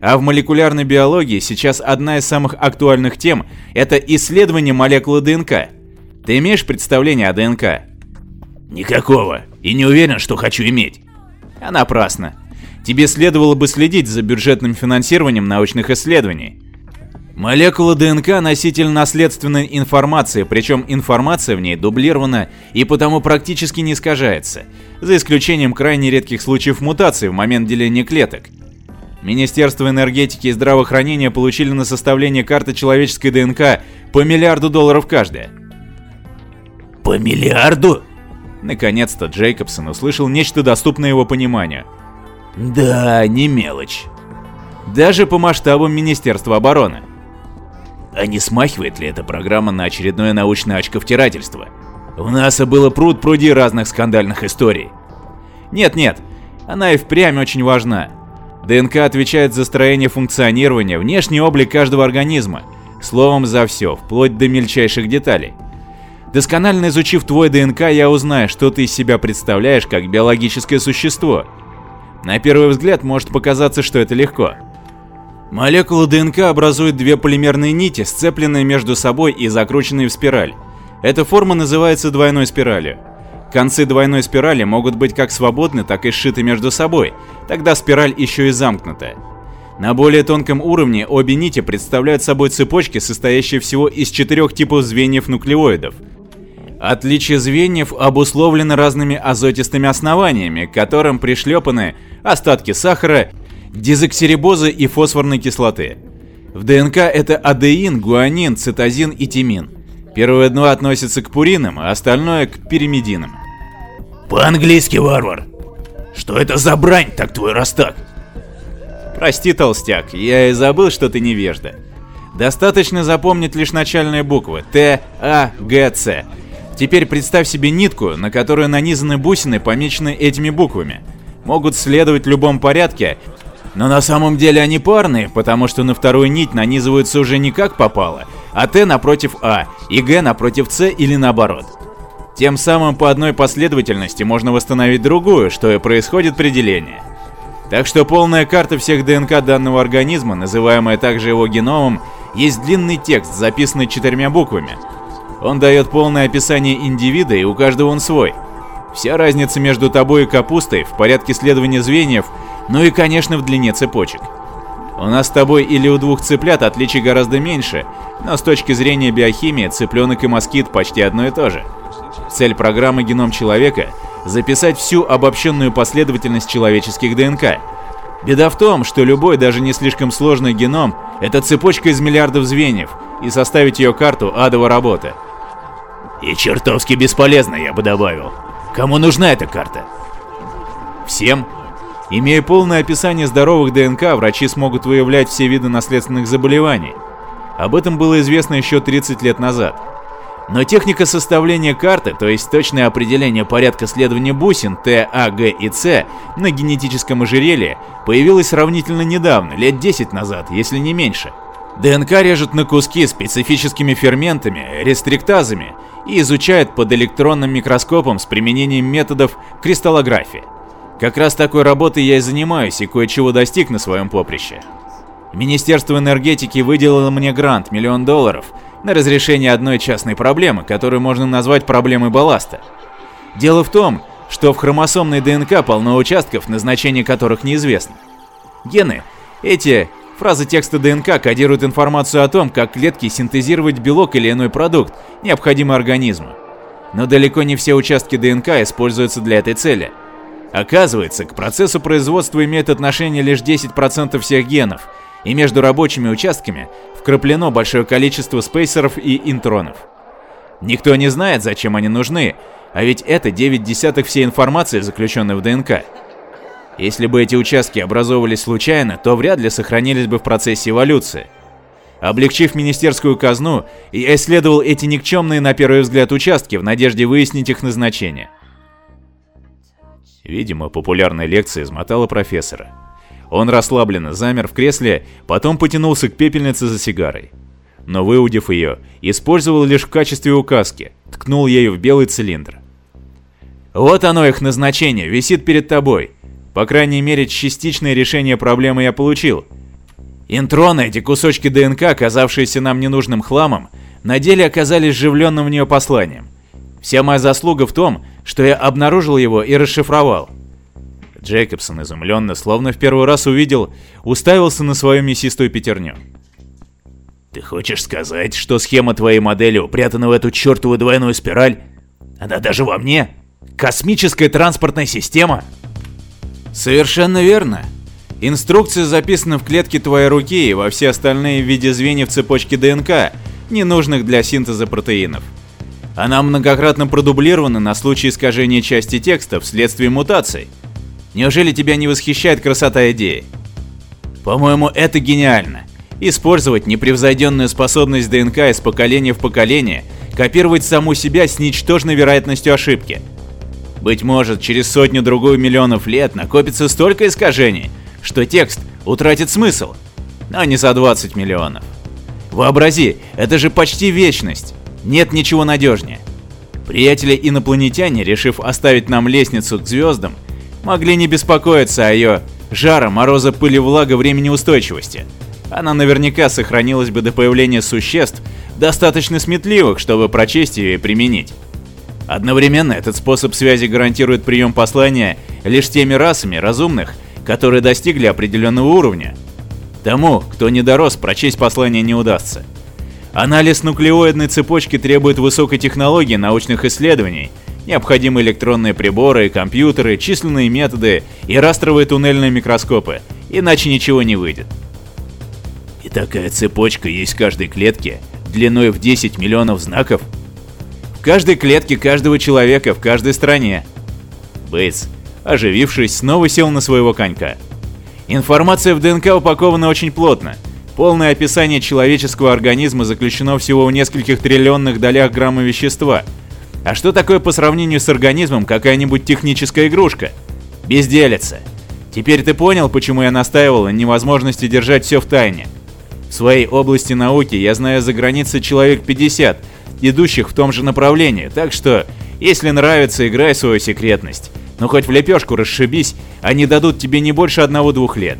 А в молекулярной биологии сейчас одна из самых актуальных тем – это исследование молекулы ДНК. Ты имеешь представление о ДНК? Никакого. И не уверен, что хочу иметь. А напрасно. Тебе следовало бы следить за бюджетным финансированием научных исследований. Молекула ДНК – носитель наследственной информации, причем информация в ней дублирована и потому практически не искажается, за исключением крайне редких случаев мутации в момент деления клеток. Министерство энергетики и здравоохранения получили на составление карты человеческой ДНК по миллиарду долларов каждая. По миллиарду? Наконец-то Джейкобсон услышал нечто доступное его пониманию. Да, не мелочь. Даже по масштабам Министерства обороны. А не смахивает ли эта программа на очередное научное очковтирательство? В НАСА было пруд пруди разных скандальных историй. Нет-нет, она и впрямь очень важна. ДНК отвечает за строение функционирования, внешний облик каждого организма, словом за все, вплоть до мельчайших деталей. Досконально изучив твой ДНК, я узнаю, что ты из себя представляешь как биологическое существо. На первый взгляд может показаться, что это легко. Молекулы ДНК образуют две полимерные нити, сцепленные между собой и закрученные в спираль. Эта форма называется двойной спиралью. Концы двойной спирали могут быть как свободны, так и сшиты между собой, тогда спираль еще и замкнута. На более тонком уровне обе нити представляют собой цепочки, состоящие всего из четырех типов звеньев нуклеоидов. Отличие звеньев обусловлено разными азотистыми основаниями, к которым пришлепаны остатки сахара дезоксирибозы и фосфорной кислоты. В ДНК это адеин, гуанин, цитозин и тимин. Первые два относятся к пуринам, а остальное к пиримидинам. По-английски, варвар. Что это за брань, так твой растак? Прости, толстяк, я и забыл, что ты невежда. Достаточно запомнить лишь начальные буквы Т, А, Г, С. Теперь представь себе нитку, на которую нанизаны бусины, помеченные этими буквами. Могут следовать в любом порядке, но на самом деле они парные, потому что на вторую нить нанизываются уже не как попало, а Т напротив А и Г напротив С или наоборот. Тем самым по одной последовательности можно восстановить другую, что и происходит при делении. Так что полная карта всех ДНК данного организма, называемая также его геномом, есть длинный текст, записанный четырьмя буквами. Он дает полное описание индивида, и у каждого он свой. Вся разница между тобой и капустой в порядке следования звеньев – ну и, конечно, в длине цепочек. У нас с тобой или у двух цыплят отличий гораздо меньше, но с точки зрения биохимии цыпленок и москит почти одно и то же. Цель программы «Геном человека» — записать всю обобщенную последовательность человеческих ДНК. Беда в том, что любой, даже не слишком сложный геном — это цепочка из миллиардов звеньев, и составить ее карту — адова работа. И чертовски бесполезно, я бы добавил. Кому нужна эта карта? Всем, Имея полное описание здоровых ДНК, врачи смогут выявлять все виды наследственных заболеваний. Об этом было известно еще 30 лет назад. Но техника составления карты, то есть точное определение порядка следования бусин Т, А, Г и С на генетическом ожерелье, появилась сравнительно недавно, лет 10 назад, если не меньше. ДНК режут на куски специфическими ферментами, рестриктазами и изучают под электронным микроскопом с применением методов кристаллографии. Как раз такой работой я и занимаюсь и кое-чего достиг на своем поприще. Министерство энергетики выделило мне грант миллион долларов на разрешение одной частной проблемы, которую можно назвать проблемой балласта. Дело в том, что в хромосомной ДНК полно участков, назначение которых неизвестно. Гены, эти фразы текста ДНК кодируют информацию о том, как клетки синтезировать белок или иной продукт, необходимый организму. Но далеко не все участки ДНК используются для этой цели – Оказывается, к процессу производства имеет отношение лишь 10% всех генов, и между рабочими участками вкраплено большое количество спейсеров и интронов. Никто не знает, зачем они нужны, а ведь это 9 десятых всей информации, заключенной в ДНК. Если бы эти участки образовывались случайно, то вряд ли сохранились бы в процессе эволюции. Облегчив министерскую казну, я исследовал эти никчемные на первый взгляд участки в надежде выяснить их назначение. Видимо, популярная лекция измотала профессора. Он расслабленно замер в кресле, потом потянулся к пепельнице за сигарой. Но выудив ее, использовал лишь в качестве указки, ткнул ею в белый цилиндр. Вот оно их назначение, висит перед тобой. По крайней мере, частичное решение проблемы я получил. Интроны, эти кусочки ДНК, оказавшиеся нам ненужным хламом, на деле оказались живленным в нее посланием. Вся моя заслуга в том, что я обнаружил его и расшифровал. Джейкобсон изумленно, словно в первый раз увидел, уставился на свою мясистую пятерню. Ты хочешь сказать, что схема твоей модели упрятана в эту чертову двойную спираль? Она даже во мне? Космическая транспортная система? Совершенно верно. Инструкция записана в клетке твоей руки и во все остальные в виде звеньев цепочки ДНК, ненужных для синтеза протеинов. Она многократно продублирована на случай искажения части текста вследствие мутаций. Неужели тебя не восхищает красота идеи? По-моему, это гениально. Использовать непревзойденную способность ДНК из поколения в поколение, копировать саму себя с ничтожной вероятностью ошибки. Быть может, через сотню-другую миллионов лет накопится столько искажений, что текст утратит смысл, но не за 20 миллионов. Вообрази, это же почти вечность. Нет ничего надежнее. Приятели-инопланетяне, решив оставить нам лестницу к звездам, могли не беспокоиться о ее жара, мороза, пыли, влага, времени устойчивости. Она наверняка сохранилась бы до появления существ, достаточно сметливых, чтобы прочесть ее и применить. Одновременно этот способ связи гарантирует прием послания лишь теми расами разумных, которые достигли определенного уровня. Тому, кто не дорос, прочесть послание не удастся. Анализ нуклеоидной цепочки требует высокой технологии научных исследований, необходимы электронные приборы, компьютеры, численные методы и растровые туннельные микроскопы, иначе ничего не выйдет. И такая цепочка есть в каждой клетке, длиной в 10 миллионов знаков? В каждой клетке каждого человека, в каждой стране. Бейтс, оживившись, снова сел на своего конька. Информация в ДНК упакована очень плотно. Полное описание человеческого организма заключено всего в нескольких триллионных долях грамма вещества. А что такое по сравнению с организмом какая-нибудь техническая игрушка? Безделица. Теперь ты понял, почему я настаивал на невозможности держать все в тайне. В своей области науки я знаю за границей человек 50, идущих в том же направлении, так что, если нравится, играй свою секретность. Но хоть в лепешку расшибись, они дадут тебе не больше одного-двух лет.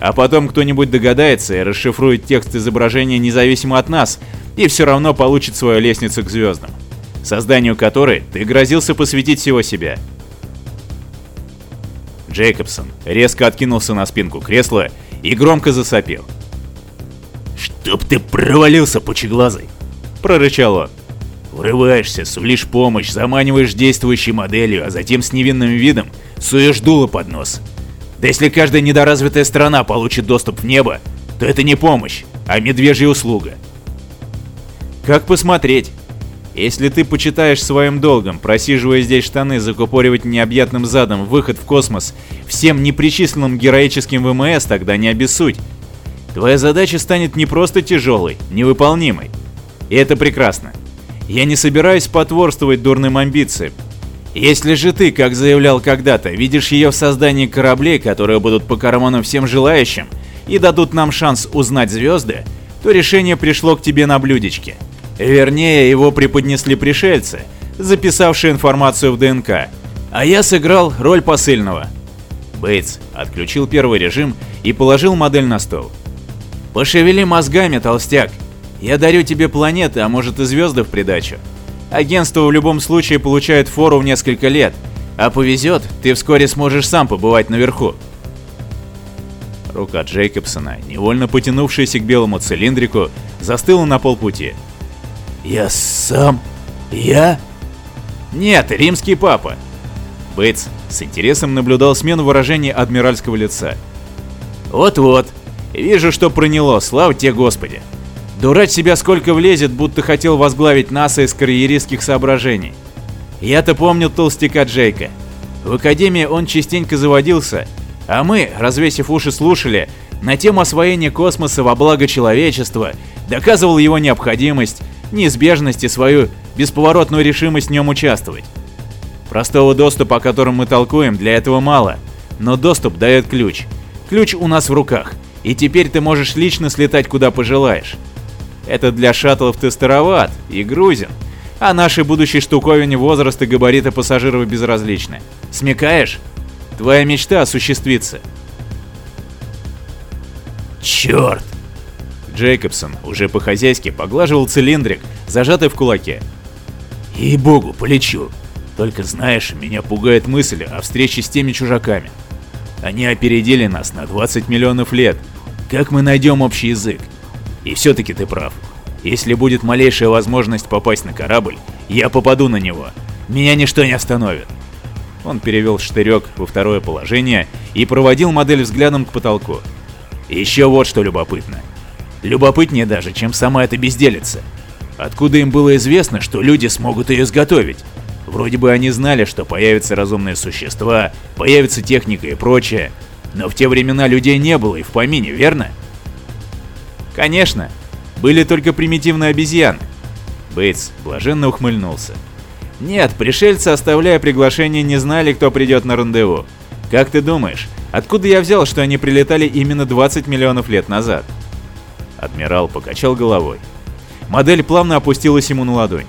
А потом кто-нибудь догадается и расшифрует текст изображения независимо от нас, и все равно получит свою лестницу к звездам, созданию которой ты грозился посвятить всего себя. Джейкобсон резко откинулся на спинку кресла и громко засопел. «Чтоб ты провалился, пучеглазый!» – прорычал он. «Врываешься, сулишь помощь, заманиваешь действующей моделью, а затем с невинным видом суешь дуло под нос. Да если каждая недоразвитая страна получит доступ в небо, то это не помощь, а медвежья услуга». «Как посмотреть?» Если ты почитаешь своим долгом, просиживая здесь штаны, закупоривать необъятным задом выход в космос всем непричисленным героическим ВМС, тогда не обессудь. Твоя задача станет не просто тяжелой, невыполнимой. И это прекрасно. Я не собираюсь потворствовать дурным амбициям. Если же ты, как заявлял когда-то, видишь ее в создании кораблей, которые будут по карману всем желающим и дадут нам шанс узнать звезды, то решение пришло к тебе на блюдечке. Вернее, его преподнесли пришельцы, записавшие информацию в ДНК, а я сыграл роль посыльного. Бейтс отключил первый режим и положил модель на стол. Пошевели мозгами, толстяк. Я дарю тебе планеты, а может и звезды в придачу. Агентство в любом случае получает фору в несколько лет, а повезет, ты вскоре сможешь сам побывать наверху. Рука Джейкобсона, невольно потянувшаяся к белому цилиндрику, застыла на полпути. «Я сам? Я?» «Нет, римский папа!» Бейтс с интересом наблюдал смену выражения адмиральского лица. «Вот-вот, Вижу, что проняло, слава тебе Господи. Дурать себя сколько влезет, будто хотел возглавить НАСА из карьеристских соображений. Я-то помню толстяка Джейка. В академии он частенько заводился, а мы, развесив уши, слушали на тему освоения космоса во благо человечества, доказывал его необходимость, неизбежность и свою бесповоротную решимость в нем участвовать. Простого доступа, о котором мы толкуем, для этого мало, но доступ дает ключ. Ключ у нас в руках – и теперь ты можешь лично слетать куда пожелаешь. Это для шаттлов ты староват и грузин, а нашей будущей штуковине возраст и габариты пассажиров безразличны. Смекаешь? Твоя мечта осуществится. Черт! Джейкобсон уже по-хозяйски поглаживал цилиндрик, зажатый в кулаке. Ей-богу, полечу. Только знаешь, меня пугает мысль о встрече с теми чужаками. Они опередили нас на 20 миллионов лет. Как мы найдем общий язык? И все-таки ты прав. Если будет малейшая возможность попасть на корабль, я попаду на него. Меня ничто не остановит. Он перевел штырек во второе положение и проводил модель взглядом к потолку. Еще вот что любопытно. Любопытнее даже, чем сама эта безделица. Откуда им было известно, что люди смогут ее изготовить? Вроде бы они знали, что появятся разумные существа, появится техника и прочее. Но в те времена людей не было и в помине, верно? Конечно. Были только примитивные обезьяны. Бейтс блаженно ухмыльнулся. Нет, пришельцы, оставляя приглашение, не знали, кто придет на рандеву. Как ты думаешь, откуда я взял, что они прилетали именно 20 миллионов лет назад? Адмирал покачал головой. Модель плавно опустилась ему на ладонь.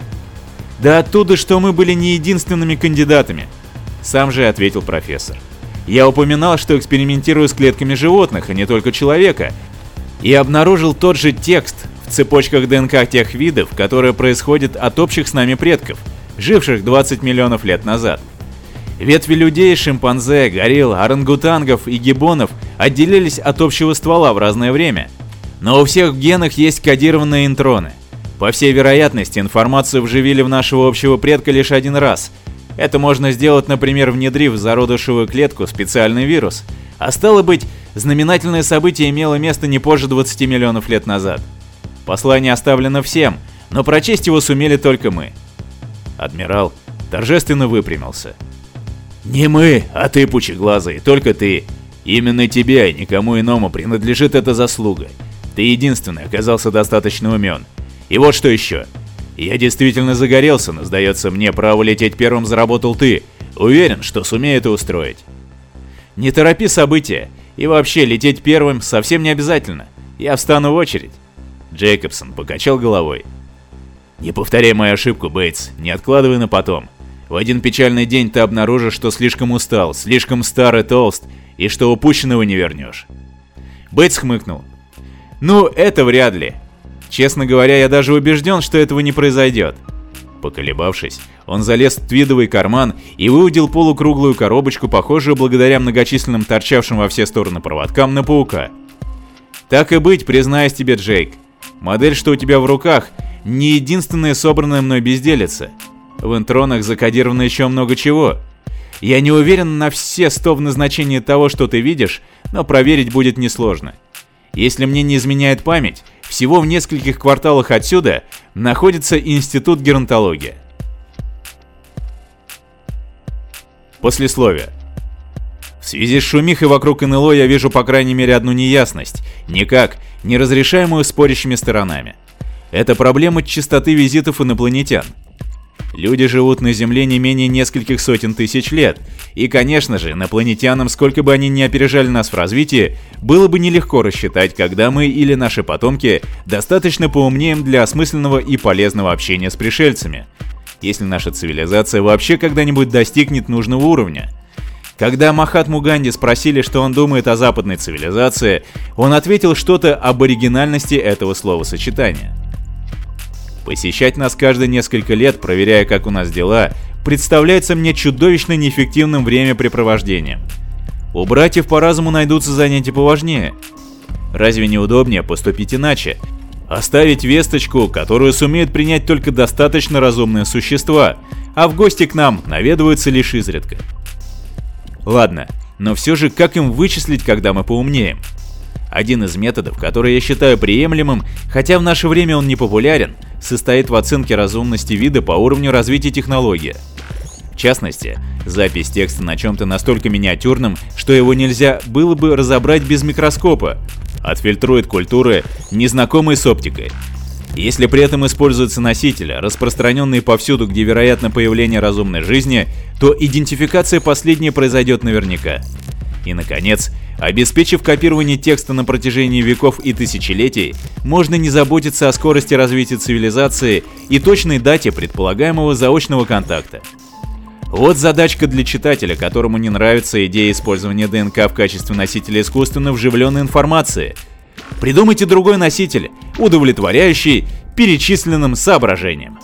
Да оттуда, что мы были не единственными кандидатами. Сам же ответил профессор. Я упоминал, что экспериментирую с клетками животных, а не только человека, и обнаружил тот же текст в цепочках ДНК тех видов, которые происходят от общих с нами предков, живших 20 миллионов лет назад. Ветви людей, шимпанзе, горилл, орангутангов и гибонов отделились от общего ствола в разное время. Но у всех в генах есть кодированные интроны. По всей вероятности, информацию вживили в нашего общего предка лишь один раз. Это можно сделать, например, внедрив в зародышевую клетку специальный вирус. А стало быть, знаменательное событие имело место не позже 20 миллионов лет назад. Послание оставлено всем, но прочесть его сумели только мы. Адмирал торжественно выпрямился. «Не мы, а ты, пучеглазый, только ты. Именно тебе и никому иному принадлежит эта заслуга. Ты единственный оказался достаточно умен. И вот что еще. Я действительно загорелся, но сдается мне, право лететь первым заработал ты. Уверен, что сумею это устроить. Не торопи события. И вообще, лететь первым совсем не обязательно. Я встану в очередь. Джейкобсон покачал головой. Не повторяй мою ошибку, Бейтс, не откладывай на потом. В один печальный день ты обнаружишь, что слишком устал, слишком стар и толст, и что упущенного не вернешь. Бейтс хмыкнул. Ну, это вряд ли. Честно говоря, я даже убежден, что этого не произойдет. Поколебавшись, он залез в твидовый карман и выудил полукруглую коробочку, похожую благодаря многочисленным торчавшим во все стороны проводкам на паука. Так и быть, признаюсь тебе, Джейк. Модель, что у тебя в руках, не единственная собранная мной безделица. В интронах закодировано еще много чего. Я не уверен на все сто в назначении того, что ты видишь, но проверить будет несложно. Если мне не изменяет память, всего в нескольких кварталах отсюда находится Институт геронтологии. Послесловие. В связи с шумихой вокруг НЛО я вижу по крайней мере одну неясность, никак не разрешаемую спорящими сторонами. Это проблема частоты визитов инопланетян. Люди живут на Земле не менее нескольких сотен тысяч лет, и, конечно же, инопланетянам, сколько бы они ни опережали нас в развитии, было бы нелегко рассчитать, когда мы или наши потомки достаточно поумнеем для осмысленного и полезного общения с пришельцами, если наша цивилизация вообще когда-нибудь достигнет нужного уровня. Когда Махатму Ганди спросили, что он думает о западной цивилизации, он ответил что-то об оригинальности этого словосочетания. Посещать нас каждые несколько лет, проверяя, как у нас дела, представляется мне чудовищно неэффективным времяпрепровождением. У братьев по разуму найдутся занятия поважнее. Разве не удобнее поступить иначе? Оставить весточку, которую сумеют принять только достаточно разумные существа, а в гости к нам наведываются лишь изредка. Ладно, но все же как им вычислить, когда мы поумнеем? Один из методов, который я считаю приемлемым, хотя в наше время он не популярен, состоит в оценке разумности вида по уровню развития технологии. В частности, запись текста на чем-то настолько миниатюрном, что его нельзя было бы разобрать без микроскопа, отфильтрует культуры, незнакомые с оптикой. Если при этом используются носители, распространенные повсюду, где вероятно появление разумной жизни, то идентификация последней произойдет наверняка. И, наконец, обеспечив копирование текста на протяжении веков и тысячелетий, можно не заботиться о скорости развития цивилизации и точной дате предполагаемого заочного контакта. Вот задачка для читателя, которому не нравится идея использования ДНК в качестве носителя искусственно вживленной информации. Придумайте другой носитель, удовлетворяющий перечисленным соображениям.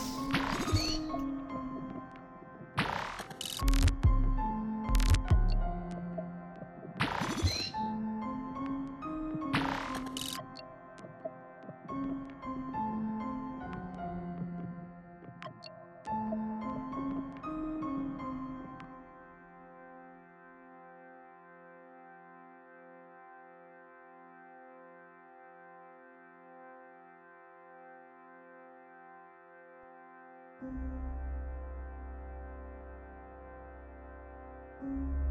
Thank you.